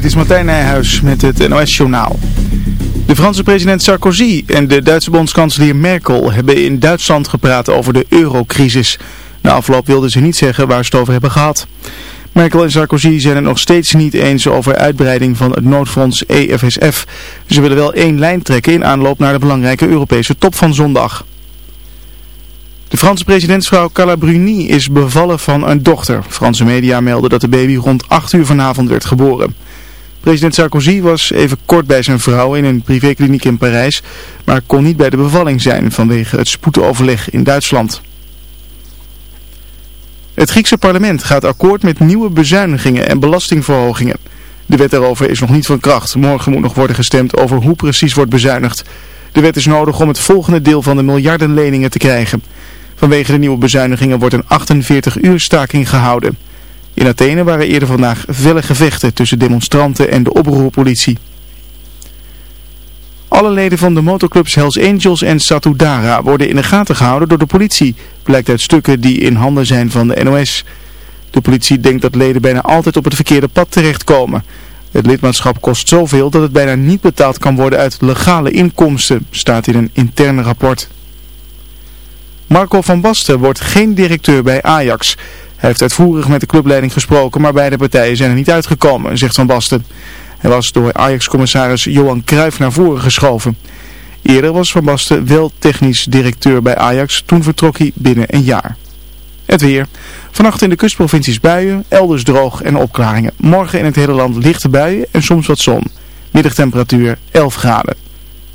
Dit is Martijn Nijhuis met het NOS-journaal. De Franse president Sarkozy en de Duitse bondskanselier Merkel hebben in Duitsland gepraat over de eurocrisis. Na afloop wilden ze niet zeggen waar ze het over hebben gehad. Merkel en Sarkozy zijn het nog steeds niet eens over uitbreiding van het noodfonds EFSF. Ze willen wel één lijn trekken in aanloop naar de belangrijke Europese top van zondag. De Franse presidentsvrouw Carla Bruni is bevallen van een dochter. Franse media melden dat de baby rond 8 uur vanavond werd geboren. President Sarkozy was even kort bij zijn vrouw in een privékliniek in Parijs, maar kon niet bij de bevalling zijn vanwege het spoedoverleg in Duitsland. Het Griekse parlement gaat akkoord met nieuwe bezuinigingen en belastingverhogingen. De wet daarover is nog niet van kracht. Morgen moet nog worden gestemd over hoe precies wordt bezuinigd. De wet is nodig om het volgende deel van de miljardenleningen te krijgen. Vanwege de nieuwe bezuinigingen wordt een 48 uur staking gehouden. In Athene waren eerder vandaag felle gevechten tussen demonstranten en de oproerpolitie. Alle leden van de motorclubs Hells Angels en Satudara worden in de gaten gehouden door de politie, blijkt uit stukken die in handen zijn van de NOS. De politie denkt dat leden bijna altijd op het verkeerde pad terechtkomen. Het lidmaatschap kost zoveel dat het bijna niet betaald kan worden uit legale inkomsten, staat in een interne rapport. Marco van Basten wordt geen directeur bij Ajax. Hij heeft uitvoerig met de clubleiding gesproken, maar beide partijen zijn er niet uitgekomen, zegt Van Basten. Hij was door Ajax-commissaris Johan Cruijff naar voren geschoven. Eerder was Van Basten wel technisch directeur bij Ajax, toen vertrok hij binnen een jaar. Het weer. Vannacht in de kustprovincies buien, elders droog en opklaringen. Morgen in het hele land lichte buien en soms wat zon. Middagtemperatuur 11 graden.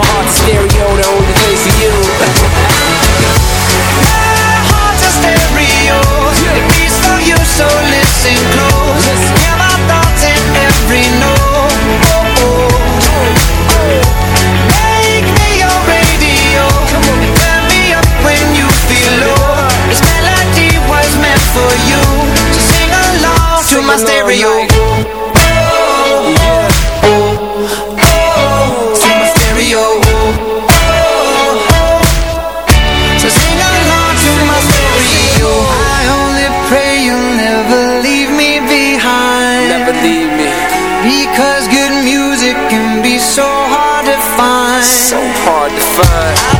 my heart's a stereo, the only place for you. My heart's a stereo. It beats for you, so listen close. Hear my thoughts in every So hard to find.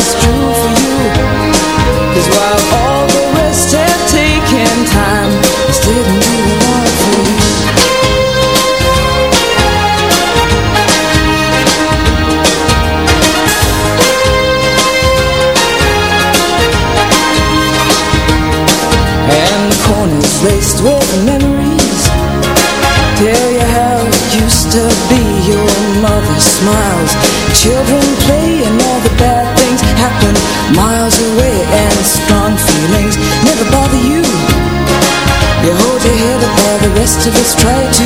laced with memories. Tell you how it used to be. Your mother smiles. Children play and all the bad things happen. Miles away and strong feelings never bother you. You hold your head up while the rest of us try to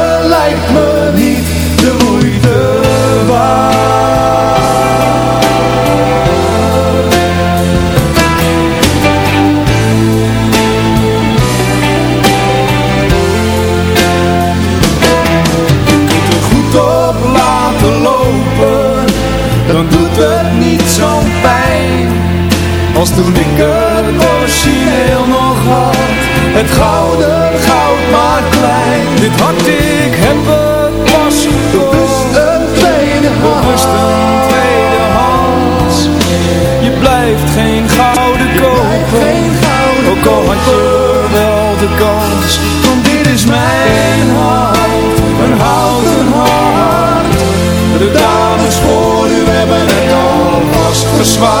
Als toen ik het origineel nog had, het gouden goud maar klein. Dit hart ik heb het pas gekocht, een tweede hand. een tweede hand. Je blijft geen gouden kopen, ook al had je wel de kans. Want dit is mijn hart, een houten hart. De dames voor u hebben het alvast verzwaard.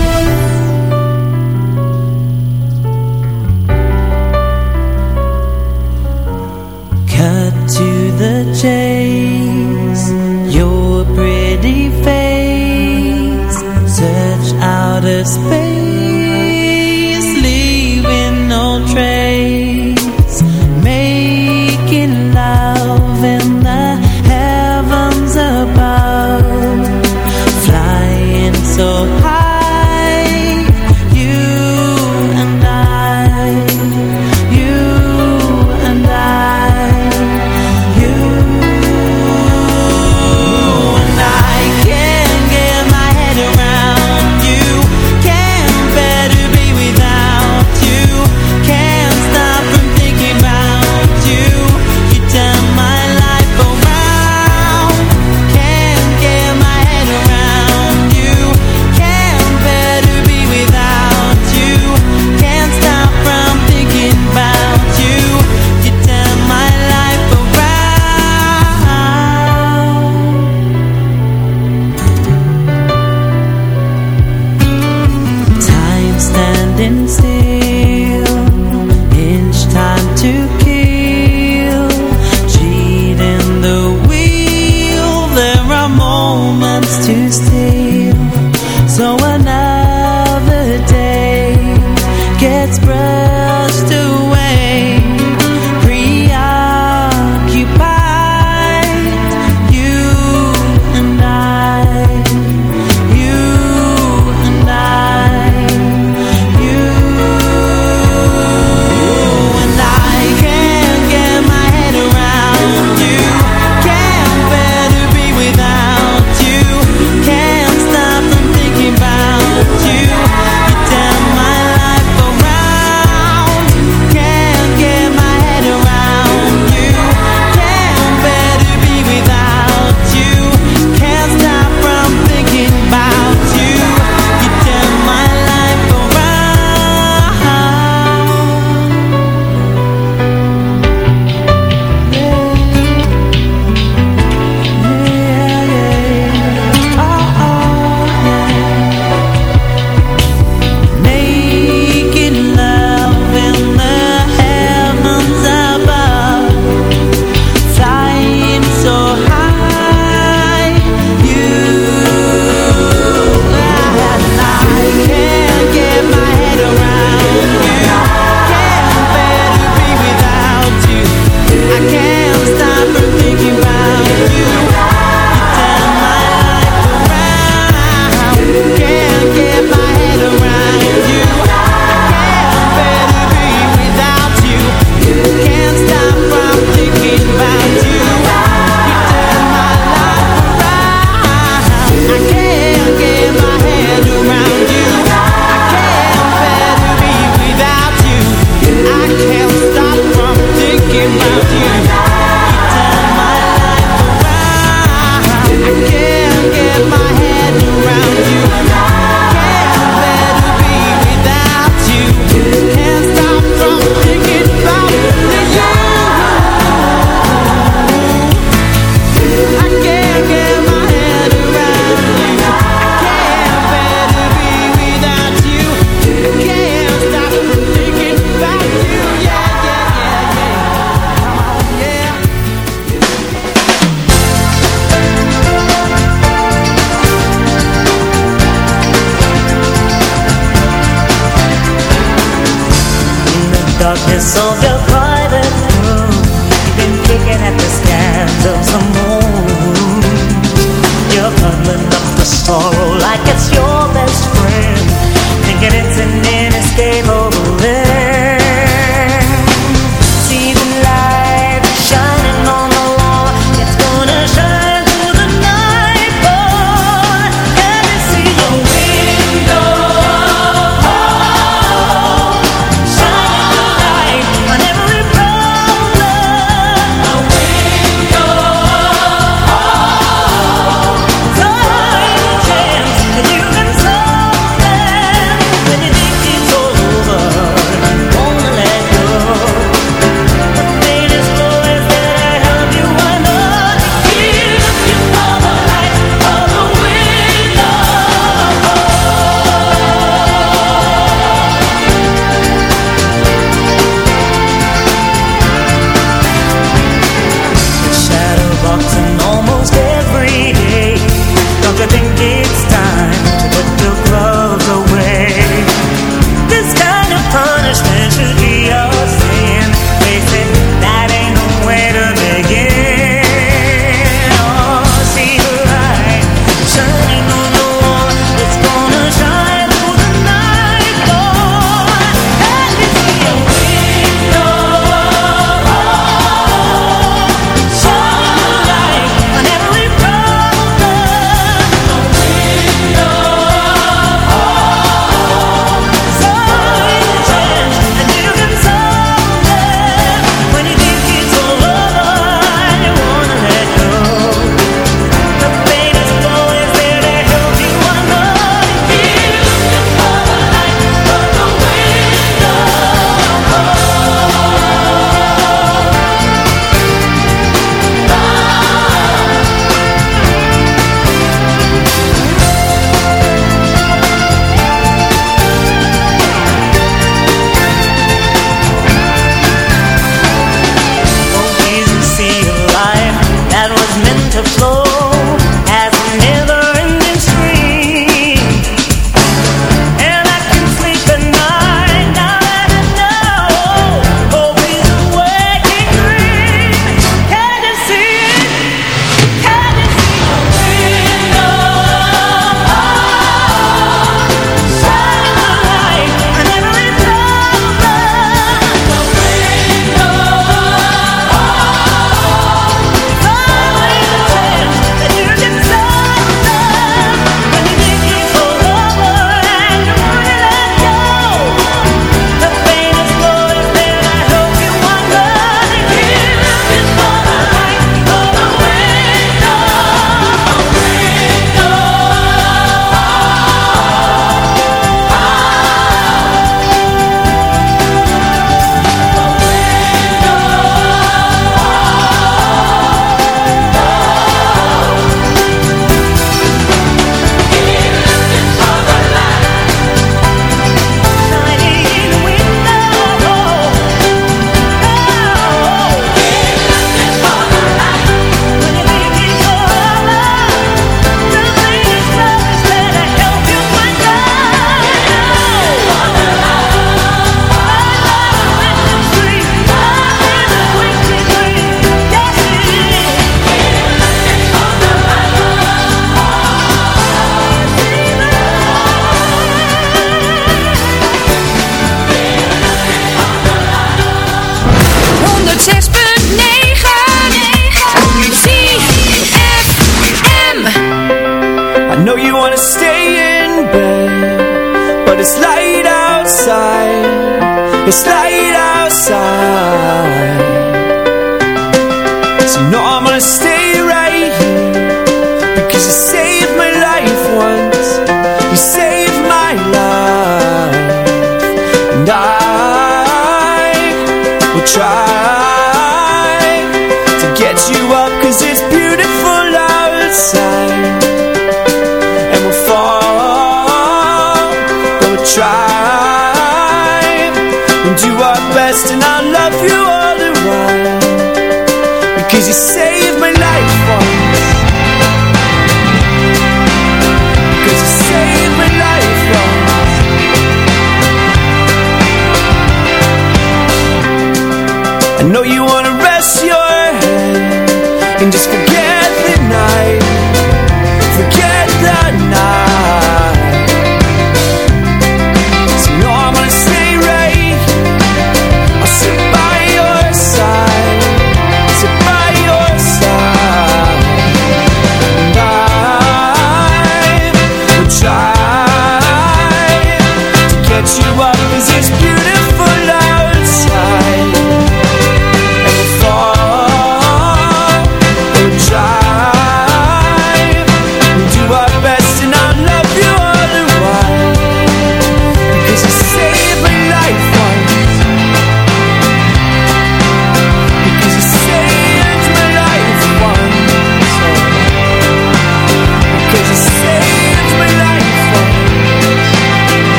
stop.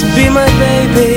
be my baby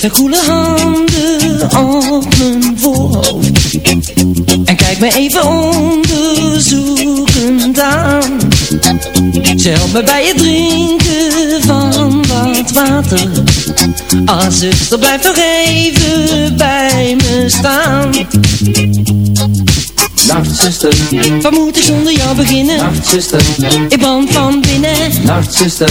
Haar koele handen op mijn voorhoofd. En kijkt me even onderzoekend aan. Ze helpt me bij het drinken van wat water. Ah zuster blijf nog even bij me staan. Nachtzuster, Wat moet ik zonder jou beginnen? nachtzuster, Ik brand van binnen. Nachtzuster,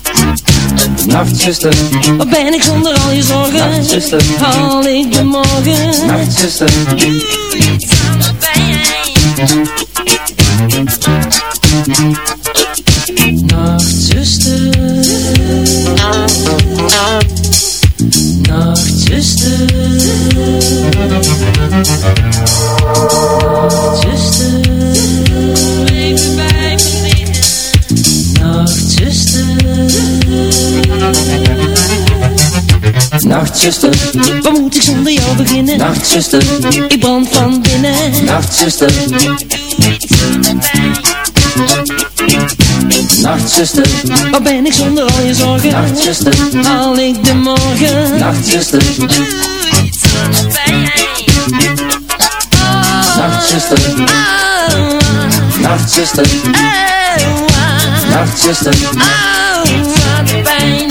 nachtzuster, Wat ben ik zonder al je zorgen? Nachtzuster. Haal ik de morgen? nachtzuster, Nachtzuster Nachtzuster Nachtzuster nachtzuster, Wat moet ik zonder jou beginnen? nachtzuster, Ik brand van binnen. Nachtzuster, nachtzuster, Wat ben ik zonder al je zorgen? nachtzuster, Haal ik de morgen? nachtzuster, nachtzuster, nachtzuster, nachtzuster, Oh, pijn, pijn,